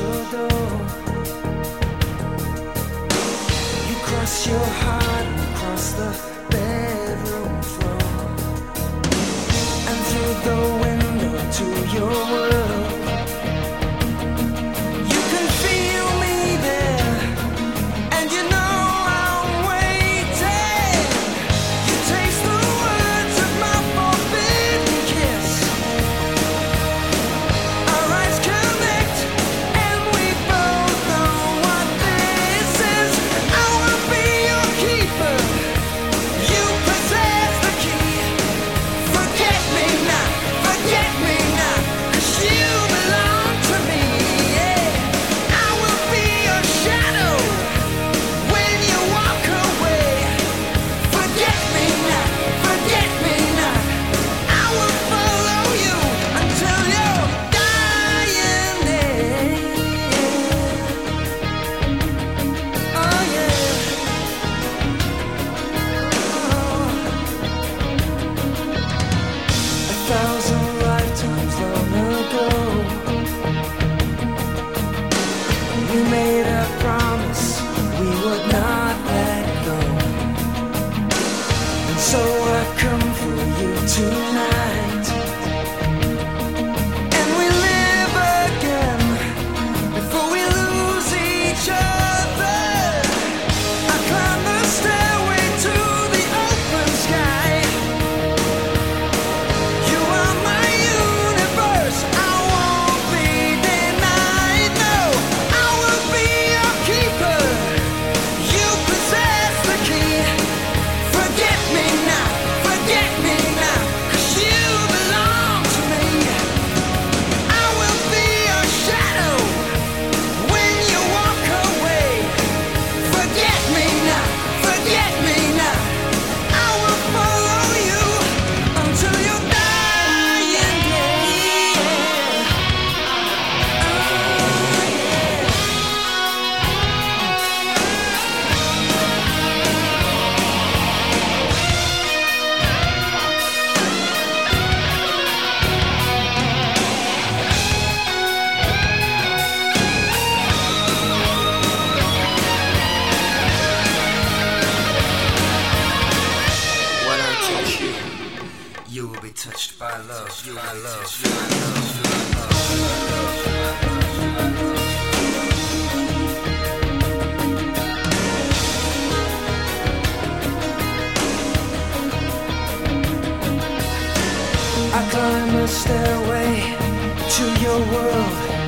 your door. You cross your heart and cross the I've come for you too. You will be touched by love. You will be You by love. I climb a stairway to your world.